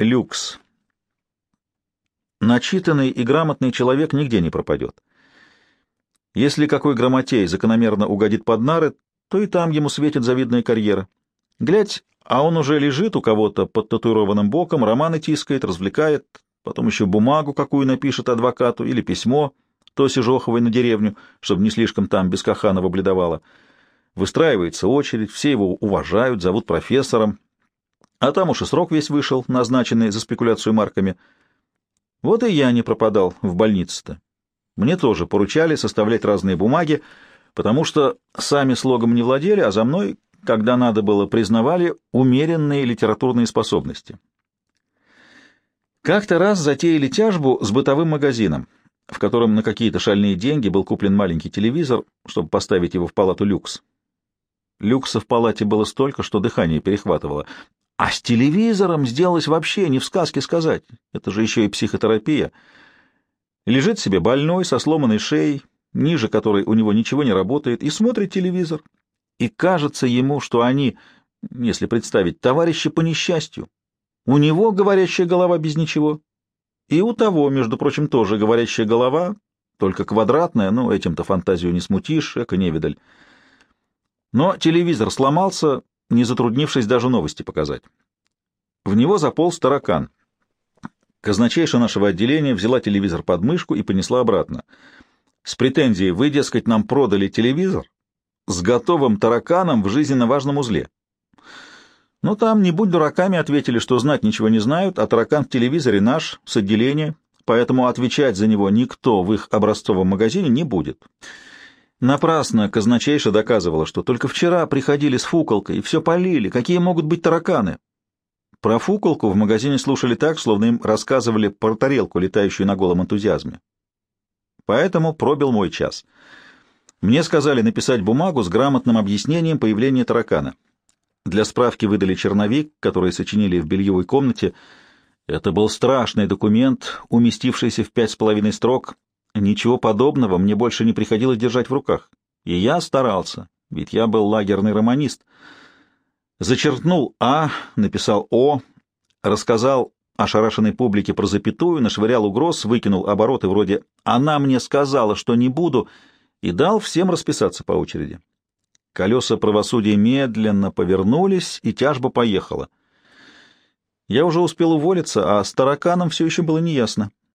Люкс. Начитанный и грамотный человек нигде не пропадет. Если какой грамотей закономерно угодит под нары, то и там ему светит завидная карьера. Глядь, а он уже лежит у кого-то под татуированным боком, романы тискает, развлекает, потом еще бумагу какую напишет адвокату или письмо, то Сижоховой на деревню, чтобы не слишком там без Каханова бледовало. Выстраивается очередь, все его уважают, зовут профессором, а там уж и срок весь вышел, назначенный за спекуляцию марками. Вот и я не пропадал в больнице-то. Мне тоже поручали составлять разные бумаги, потому что сами слогом не владели, а за мной, когда надо было, признавали умеренные литературные способности. Как-то раз затеяли тяжбу с бытовым магазином, в котором на какие-то шальные деньги был куплен маленький телевизор, чтобы поставить его в палату люкс. Люкса в палате было столько, что дыхание перехватывало. А с телевизором сделалось вообще не в сказке сказать. Это же еще и психотерапия. Лежит себе больной, со сломанной шеей, ниже которой у него ничего не работает, и смотрит телевизор. И кажется ему, что они, если представить, товарищи по несчастью. У него говорящая голова без ничего. И у того, между прочим, тоже говорящая голова, только квадратная, но этим-то фантазию не смутишь, эко-невидаль. Но телевизор сломался, не затруднившись даже новости показать. В него заполз таракан. Казначейша нашего отделения взяла телевизор под мышку и понесла обратно. С претензией «Вы, дескать, нам продали телевизор с готовым тараканом в жизненно важном узле». Ну, там, не будь дураками, ответили, что знать ничего не знают, а таракан в телевизоре наш, с отделения, поэтому отвечать за него никто в их образцовом магазине не будет. Напрасно казначейша доказывала, что только вчера приходили с фуколкой и все полили, какие могут быть тараканы. Про фуколку в магазине слушали так, словно им рассказывали про тарелку, летающую на голом энтузиазме. Поэтому пробил мой час. Мне сказали написать бумагу с грамотным объяснением появления таракана. Для справки выдали черновик, который сочинили в бельевой комнате. Это был страшный документ, уместившийся в пять с половиной строк, Ничего подобного мне больше не приходилось держать в руках. И я старался, ведь я был лагерный романист. Зачеркнул «А», написал «О», рассказал ошарашенной публике про запятую, нашвырял угроз, выкинул обороты вроде «Она мне сказала, что не буду» и дал всем расписаться по очереди. Колеса правосудия медленно повернулись, и тяжба поехала. Я уже успел уволиться, а с тараканом все еще было неясно.